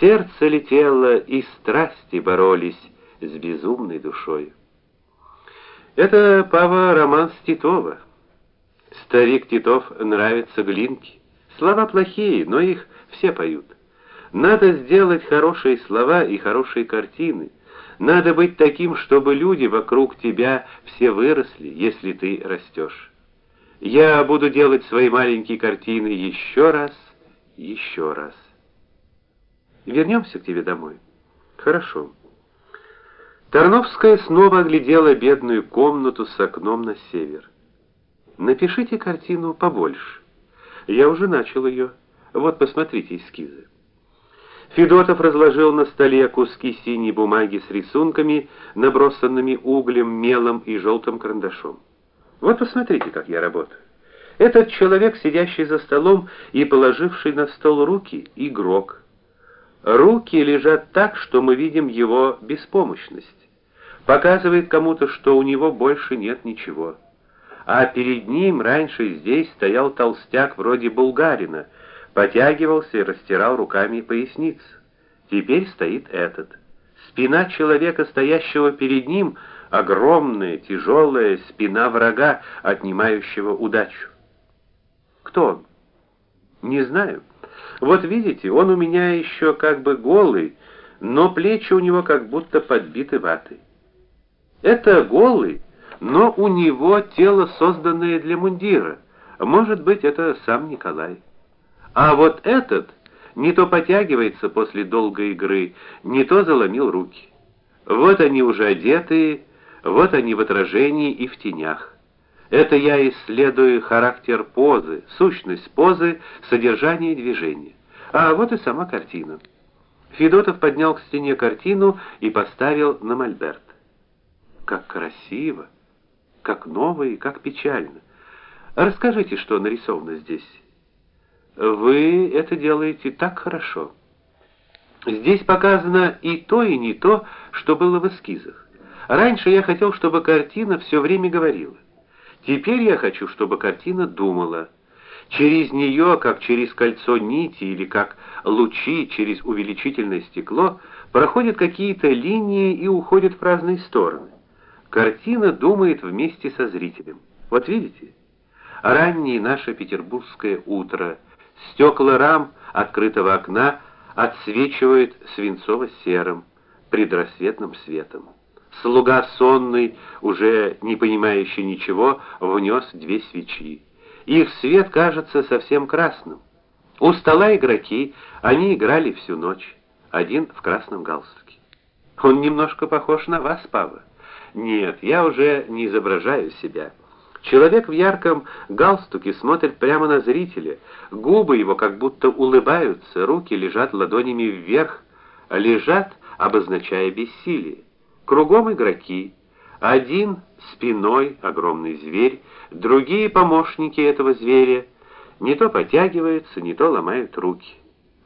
Сердце летело, и страсти боролись с безумной душой. Это Пава роман с Титова. Старик Титов нравится Глинке. Слова плохие, но их все поют. Надо сделать хорошие слова и хорошие картины. Надо быть таким, чтобы люди вокруг тебя все выросли, если ты растешь. Я буду делать свои маленькие картины еще раз, еще раз. Вернемся к тебе домой. Хорошо. Тарновская снова оглядела бедную комнату с окном на север. Напишите картину побольше. Я уже начал ее. Вот посмотрите эскизы. Федотов разложил на столе куски синей бумаги с рисунками, набросанными углем, мелом и желтым карандашом. Вот посмотрите, как я работаю. Этот человек, сидящий за столом и положивший на стол руки, игрок. Руки лежат так, что мы видим его беспомощность. Показывает кому-то, что у него больше нет ничего. А перед ним раньше здесь стоял толстяк вроде булгарина, потягивался и растирал руками поясницу. Теперь стоит этот. Спина человека, стоящего перед ним, огромная, тяжелая спина врага, отнимающего удачу. Кто он? Не знаю. Вот видите, он у меня еще как бы голый, но плечи у него как будто подбиты ватой. Это голый, но у него тело созданное для мундира. Может быть, это сам Николай. А вот этот не то потягивается после долгой игры, не то заломил руки. Вот они уже одетые, вот они в отражении и в тенях. Это я исследую характер позы, сущность позы, содержание движения. А вот и сама картина. Федотов поднял к стене картину и поставил на мольберт. Как красиво, как ново и как печально. Расскажите, что нарисовано здесь. Вы это делаете так хорошо. Здесь показано и то, и не то, что было в эскизах. Раньше я хотел, чтобы картина все время говорила. Теперь я хочу, чтобы картина думала. Через нее, как через кольцо нити или как лучи через увеличительное стекло, проходят какие-то линии и уходят в разные стороны. Картина думает вместе со зрителем. Вот видите? Раннее наше петербургское утро. Стекла рам открытого окна отсвечивают свинцово-серым предрассветным светом. Слуга сонный, уже не понимающий ничего, внес две свечи. Их свет кажется совсем красным. У стола игроки, они играли всю ночь. Один в красном галстуке. Он немножко похож на вас, Пава. Нет, я уже не изображаю себя. Человек в ярком галстуке смотрит прямо на зрителя. Губы его как будто улыбаются, руки лежат ладонями вверх, лежат, обозначая бессилие. Кругом игроки. Один спиной огромный зверь, другие помощники этого зверя. Не то потягиваются, не то ломают руки.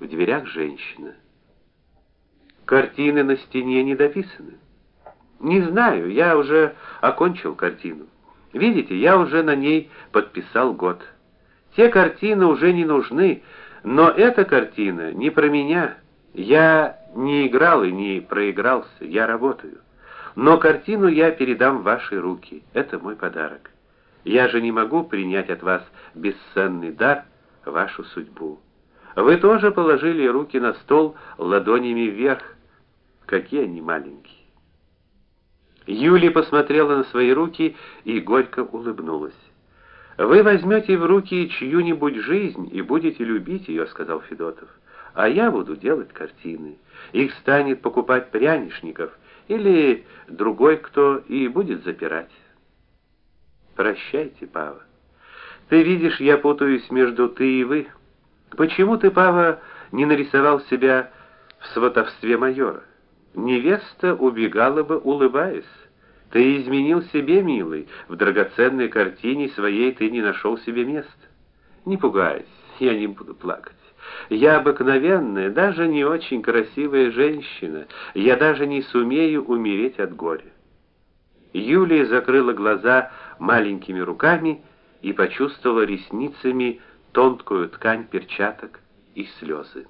В дверях женщина. Картины на стене не дописаны. Не знаю, я уже окончил картину. Видите, я уже на ней подписал год. Те картины уже не нужны, но эта картина не про меня. Я не играл и не проигрался, я работаю. Но картину я передам в ваши руки. Это мой подарок. Я же не могу принять от вас бесценный дар, вашу судьбу. Вы тоже положили руки на стол ладонями вверх. Какие они маленькие. Юлия посмотрела на свои руки и горько улыбнулась. Вы возьмете в руки чью-нибудь жизнь и будете любить ее, сказал Федотов. А я буду делать картины. Их станет покупать прянишников или другой кто и будет запирать. Прощайте, Пава. Ты видишь, я путаюсь между ты и вы. Почему ты, Пава, не нарисовал себя в сватовстве майора? Невеста убегала бы, улыбаясь. Ты изменил себе, милый, в драгоценной картине своей ты не нашел себе места. Не пугайся, я не буду плакать. Я обыкновенная, даже не очень красивая женщина. Я даже не сумею умереть от горя. Юлия закрыла глаза маленькими руками и почувствовала ресницами тонкую ткань перчаток и слезы.